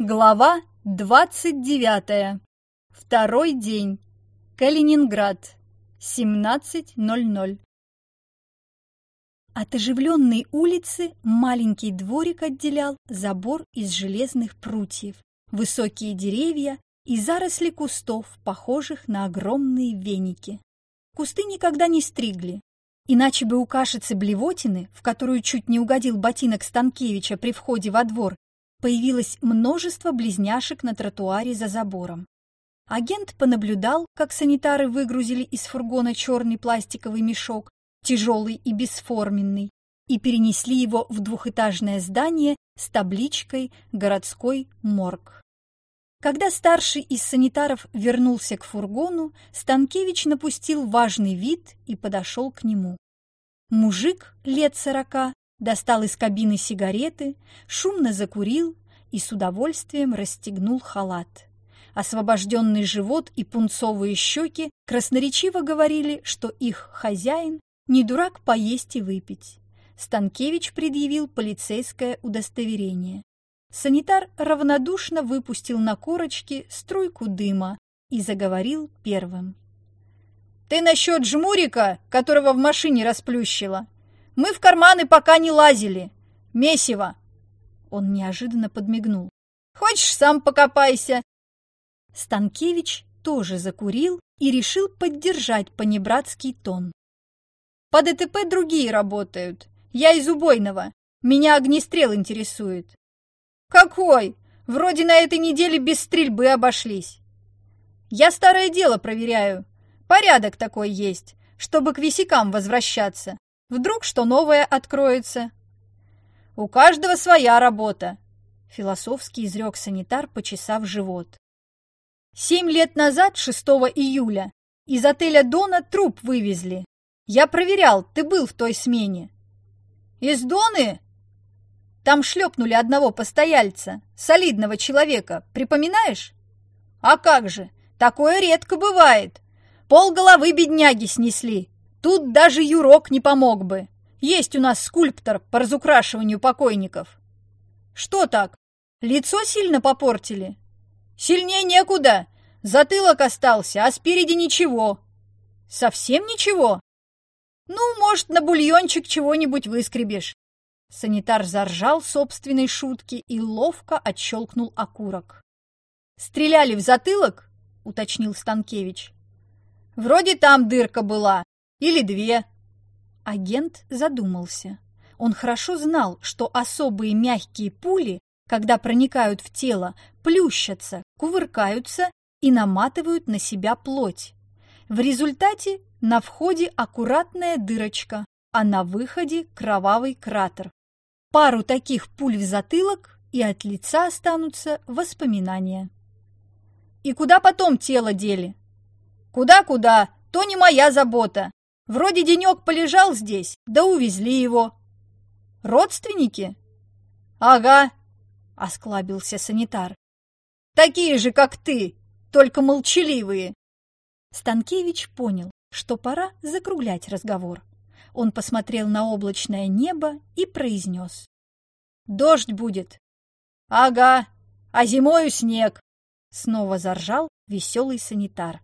Глава 29. Второй день. Калининград. 17.00. От оживленной улицы маленький дворик отделял забор из железных прутьев, высокие деревья и заросли кустов, похожих на огромные веники. Кусты никогда не стригли, иначе бы у кашицы блевотины, в которую чуть не угодил ботинок Станкевича при входе во двор, появилось множество близняшек на тротуаре за забором. Агент понаблюдал, как санитары выгрузили из фургона черный пластиковый мешок, тяжелый и бесформенный, и перенесли его в двухэтажное здание с табличкой «Городской морг». Когда старший из санитаров вернулся к фургону, Станкевич напустил важный вид и подошел к нему. Мужик лет сорока достал из кабины сигареты, шумно закурил и с удовольствием расстегнул халат. Освобожденный живот и пунцовые щеки красноречиво говорили, что их хозяин не дурак поесть и выпить. Станкевич предъявил полицейское удостоверение. Санитар равнодушно выпустил на корочки струйку дыма и заговорил первым. «Ты насчет жмурика, которого в машине расплющило? Мы в карманы пока не лазили. Месиво!» Он неожиданно подмигнул. «Хочешь, сам покопайся!» Станкевич тоже закурил и решил поддержать понебратский тон. «По ДТП другие работают. Я из убойного. Меня огнестрел интересует». «Какой? Вроде на этой неделе без стрельбы обошлись». «Я старое дело проверяю. Порядок такой есть, чтобы к висякам возвращаться. Вдруг что новое откроется. У каждого своя работа, философски изрек санитар, почесав живот. Семь лет назад, 6 июля, из отеля Дона труп вывезли. Я проверял, ты был в той смене. Из Доны? Там шлепнули одного постояльца, солидного человека, припоминаешь? А как же, такое редко бывает. Пол головы бедняги снесли, Тут даже Юрок не помог бы. Есть у нас скульптор по разукрашиванию покойников. Что так? Лицо сильно попортили? Сильнее некуда. Затылок остался, а спереди ничего. Совсем ничего? Ну, может, на бульончик чего-нибудь выскребешь. Санитар заржал собственной шутки и ловко отщелкнул окурок. «Стреляли в затылок?» — уточнил Станкевич. «Вроде там дырка была, или две?» Агент задумался. Он хорошо знал, что особые мягкие пули, когда проникают в тело, плющатся, кувыркаются и наматывают на себя плоть. В результате на входе аккуратная дырочка, а на выходе кровавый кратер. Пару таких пуль в затылок, и от лица останутся воспоминания. «И куда потом тело дели?» «Куда-куда? То не моя забота. Вроде денек полежал здесь, да увезли его. Родственники? Ага, осклабился санитар. Такие же, как ты, только молчаливые. Станкевич понял, что пора закруглять разговор. Он посмотрел на облачное небо и произнес. «Дождь будет». «Ага, а зимою снег», — снова заржал веселый санитар.